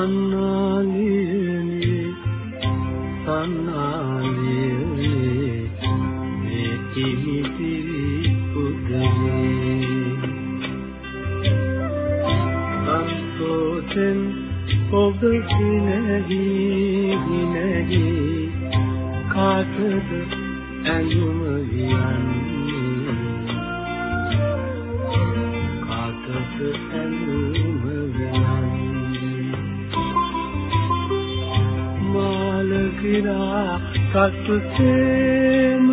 තණ්හාලියනේ තණ්හාලියනේ මේ කිමිතිරි උදනේ අන්තෝතෙන් ඔබ සිනහි විනහි කාටද ඇඳුම වියන්නේ? කාටද ඇඳුම මාලකිරා සතුටේම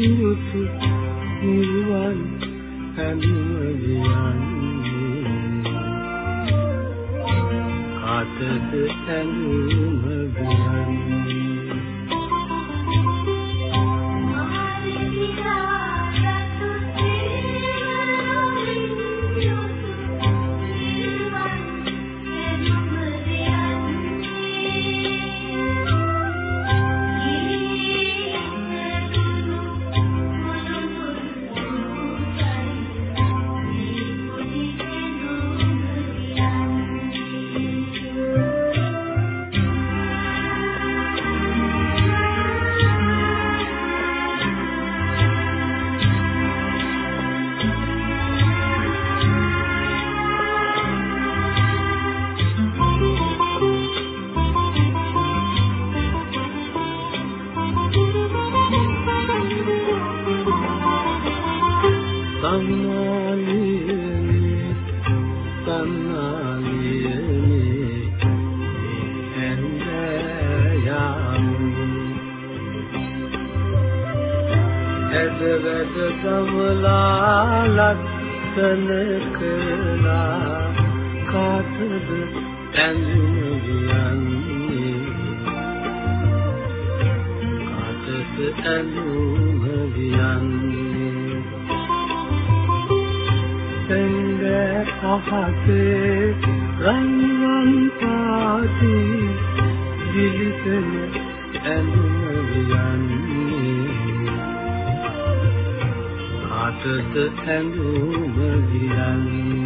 යුතු නිවන් ඇඳුම වියන්නේ කාටද ඇඳුම වියන්නේ ඇදවැද ගමලා ලක්ෂණ කළා කාටද ඇඳුම වියන්නේ කාටද ඇඳුම පහතේ රන්වන් පාටි දිලිසෙන ඇඳුම වියන්නේ කාටද ඇඳුම වියන්නේ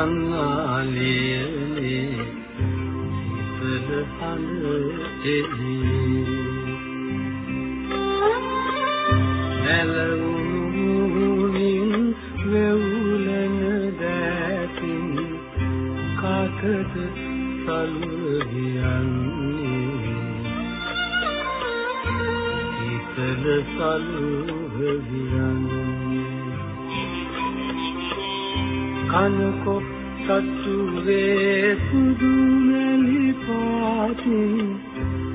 සංනාලියනේ සිතද හඳ එහි ඇලුණුමින් වෙවුලන දැතින් කාටද සල්වියන්නේ සිතද සල්වියන්නේ කනකො සතුවේ සුදුනලි පාති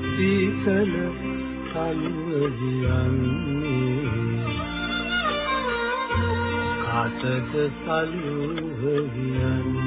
සීතල කලුව කියන්නේ කාටද සලුව කියන්නේ